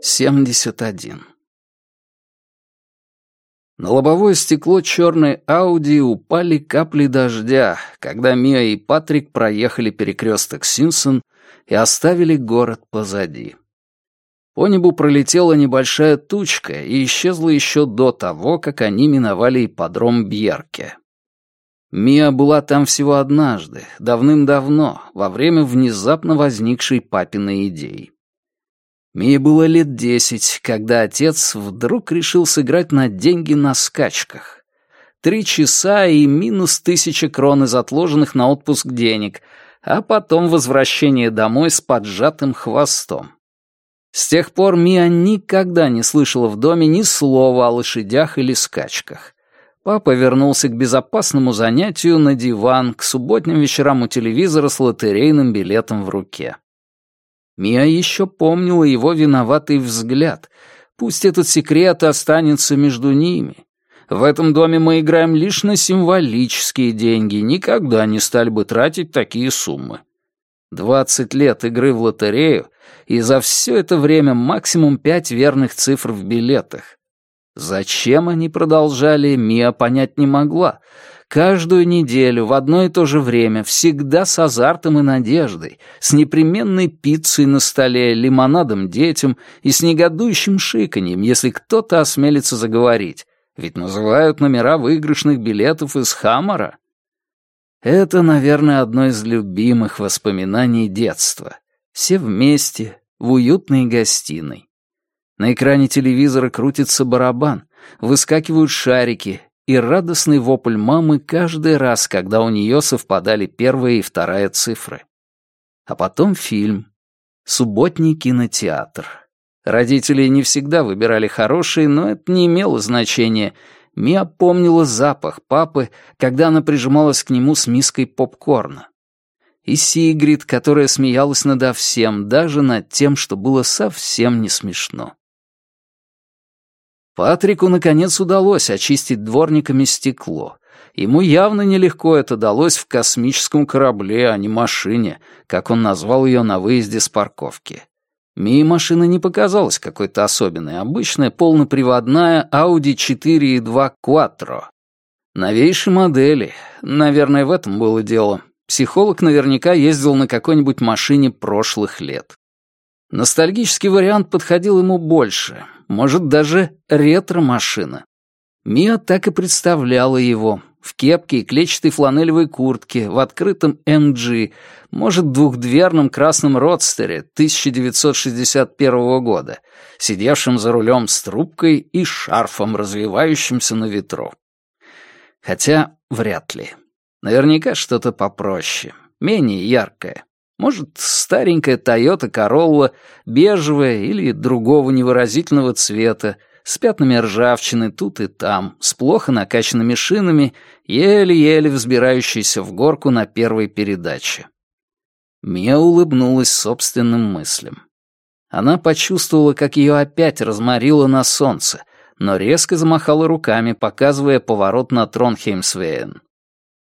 Семьдесят один. На лобовое стекло черной Ауди упали капли дождя, когда Мия и Патрик проехали перекресток Симпсон и оставили город позади. По небу пролетела небольшая тучка и исчезла еще до того, как они миновали ипподром Бьерке. Мия была там всего однажды, давным-давно, во время внезапно возникшей папиной идеи. Мии было лет десять, когда отец вдруг решил сыграть на деньги на скачках. Три часа и минус тысяча крон из отложенных на отпуск денег, а потом возвращение домой с поджатым хвостом. С тех пор Мия никогда не слышала в доме ни слова о лошадях или скачках. Папа вернулся к безопасному занятию на диван, к субботним вечерам у телевизора с лотерейным билетом в руке. Мия еще помнила его виноватый взгляд. Пусть этот секрет останется между ними. В этом доме мы играем лишь на символические деньги, никогда не стали бы тратить такие суммы. Двадцать лет игры в лотерею, и за все это время максимум пять верных цифр в билетах. Зачем они продолжали, Мия понять не могла. Каждую неделю, в одно и то же время, всегда с азартом и надеждой, с непременной пиццей на столе, лимонадом детям и с негодующим шиканьем, если кто-то осмелится заговорить. Ведь называют номера выигрышных билетов из Хаммера. Это, наверное, одно из любимых воспоминаний детства. Все вместе, в уютной гостиной. На экране телевизора крутится барабан, выскакивают шарики, и радостный вопль мамы каждый раз, когда у нее совпадали первая и вторая цифры. А потом фильм. Субботний кинотеатр. Родители не всегда выбирали хорошие, но это не имело значения — Мия помнила запах папы, когда она прижималась к нему с миской попкорна. И Сигрид, которая смеялась надо всем, даже над тем, что было совсем не смешно. Патрику, наконец, удалось очистить дворниками стекло. Ему явно нелегко это далось в космическом корабле, а не машине, как он назвал ее на выезде с парковки. Мии машина не показалась какой-то особенной, обычная полноприводная Audi 4.2 Quattro. Новейшей модели, наверное, в этом было дело. Психолог наверняка ездил на какой-нибудь машине прошлых лет. Ностальгический вариант подходил ему больше, может, даже ретро-машина. Мия так и представляла его, в кепке и клетчатой фланелевой куртке, в открытом МГ, может, двухдверном красном родстере 1961 года, сидевшем за рулем с трубкой и шарфом, развивающимся на ветру. Хотя вряд ли. Наверняка что-то попроще, менее яркое. Может, старенькая Toyota Corolla, бежевая или другого невыразительного цвета, с пятнами ржавчины тут и там, с плохо накачанными шинами, еле-еле взбирающейся в горку на первой передаче. Мия улыбнулась собственным мыслям. Она почувствовала, как ее опять разморило на солнце, но резко замахала руками, показывая поворот на Тронхеймсвейен.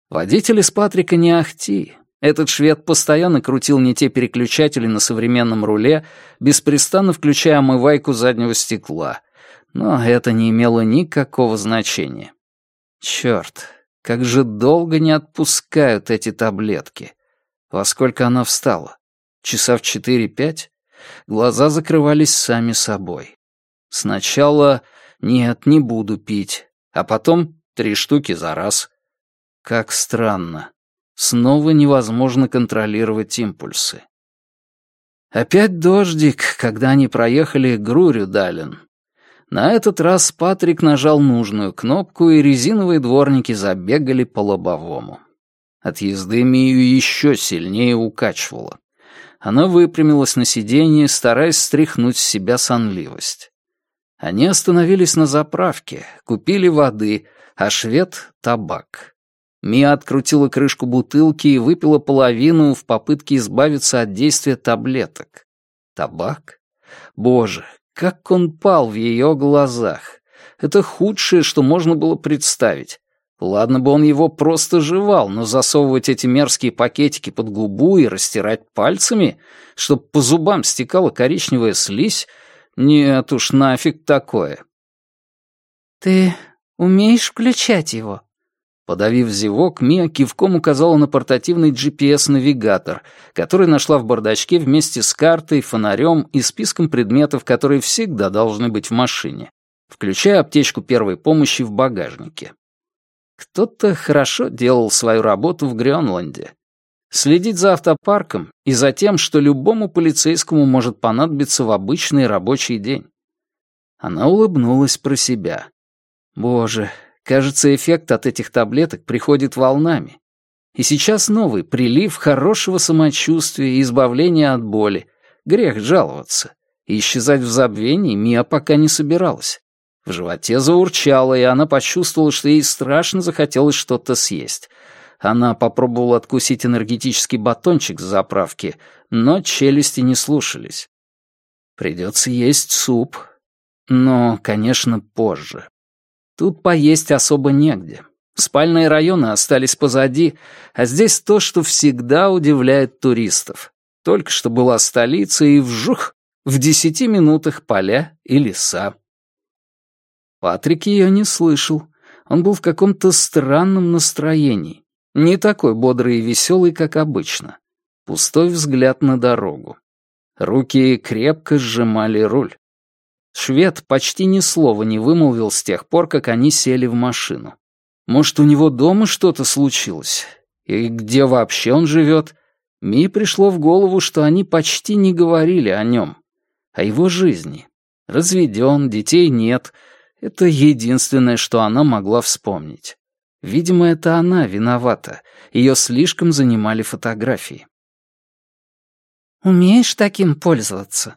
Водители с Патрика не ахти. Этот швед постоянно крутил не те переключатели на современном руле, беспрестанно включая омывайку заднего стекла — но это не имело никакого значения. Черт, как же долго не отпускают эти таблетки. Во сколько она встала? Часа в четыре-пять? Глаза закрывались сами собой. Сначала «нет, не буду пить», а потом три штуки за раз. Как странно. Снова невозможно контролировать импульсы. Опять дождик, когда они проехали Грурю-Дален, на этот раз Патрик нажал нужную кнопку, и резиновые дворники забегали по лобовому. От езды Мию еще сильнее укачивало. Она выпрямилась на сиденье, стараясь стряхнуть с себя сонливость. Они остановились на заправке, купили воды, а швед — табак. Мия открутила крышку бутылки и выпила половину в попытке избавиться от действия таблеток. Табак? Боже, как он пал в ее глазах! Это худшее, что можно было представить. Ладно бы он его просто жевал, но засовывать эти мерзкие пакетики под губу и растирать пальцами, чтобы по зубам стекала коричневая слизь, нет уж нафиг такое. «Ты умеешь включать его?» Подавив зевок, Мия кивком указала на портативный GPS-навигатор, который нашла в бардачке вместе с картой, фонарем и списком предметов, которые всегда должны быть в машине, включая аптечку первой помощи в багажнике. Кто-то хорошо делал свою работу в Грёнланде. Следить за автопарком и за тем, что любому полицейскому может понадобиться в обычный рабочий день. Она улыбнулась про себя. Боже, кажется, эффект от этих таблеток приходит волнами. И сейчас новый прилив хорошего самочувствия и избавления от боли. Грех жаловаться. И исчезать в забвении Мия пока не собиралась. В животе заурчало, и она почувствовала, что ей страшно захотелось что-то съесть. Она попробовала откусить энергетический батончик с заправки, но челюсти не слушались. Придется есть суп. Но, конечно, позже. Тут поесть особо негде. Спальные районы остались позади, а здесь то, что всегда удивляет туристов. Только что была столица, и вжух, в десяти минутах поля и леса. Патрик ее не слышал. Он был в каком-то странном настроении. Не такой бодрый и веселый, как обычно. Пустой взгляд на дорогу. Руки крепко сжимали руль. Швед почти ни слова не вымолвил с тех пор, как они сели в машину. Может, у него дома что-то случилось? И где вообще он живет? Ми пришло в голову, что они почти не говорили о нем, о его жизни. Разведен, детей нет — это единственное, что она могла вспомнить. Видимо, это она виновата. Ее слишком занимали фотографии. «Умеешь таким пользоваться?»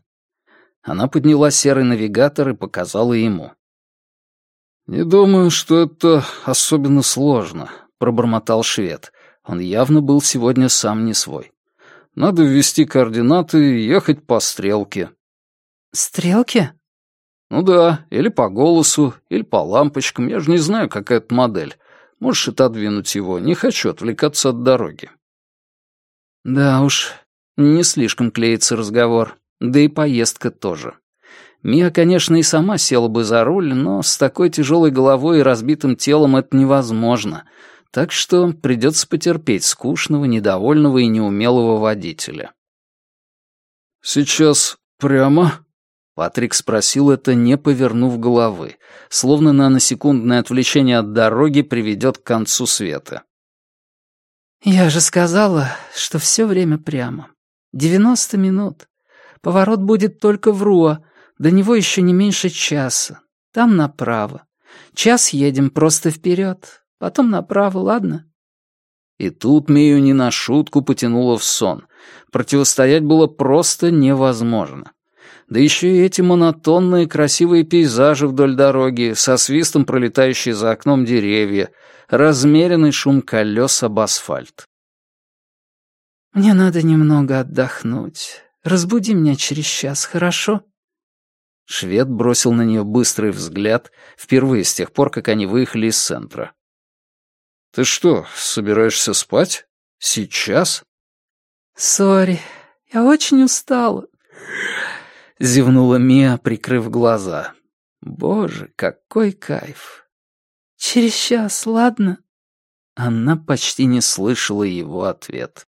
Она подняла серый навигатор и показала ему. «Не думаю, что это особенно сложно», — пробормотал швед. Он явно был сегодня сам не свой. «Надо ввести координаты и ехать по стрелке». «Стрелке?» «Ну да, или по голосу, или по лампочкам, я же не знаю, какая это модель. Можешь отодвинуть его, не хочу отвлекаться от дороги». Да уж, не слишком клеится разговор, да и поездка тоже. Мия, конечно, и сама села бы за руль, но с такой тяжелой головой и разбитым телом это невозможно, так что придется потерпеть скучного, недовольного и неумелого водителя. «Сейчас прямо?» Патрик спросил это, не повернув головы, словно наносекундное отвлечение от дороги приведет к концу света. «Я же сказала, что все время прямо. Девяносто минут. Поворот будет только в Руа, до него еще не меньше часа. Там направо. Час едем просто вперед, потом направо, ладно?» И тут Мию не на шутку потянуло в сон. Противостоять было просто невозможно да еще и эти монотонные красивые пейзажи вдоль дороги, со свистом пролетающие за окном деревья, размеренный шум колес об асфальт. «Мне надо немного отдохнуть. Разбуди меня через час, хорошо?» Швед бросил на нее быстрый взгляд, впервые с тех пор, как они выехали из центра. «Ты что, собираешься спать? Сейчас?» «Сори, я очень устала. — зевнула Мия, прикрыв глаза. «Боже, какой кайф!» «Через час, ладно?» Она почти не слышала его ответ.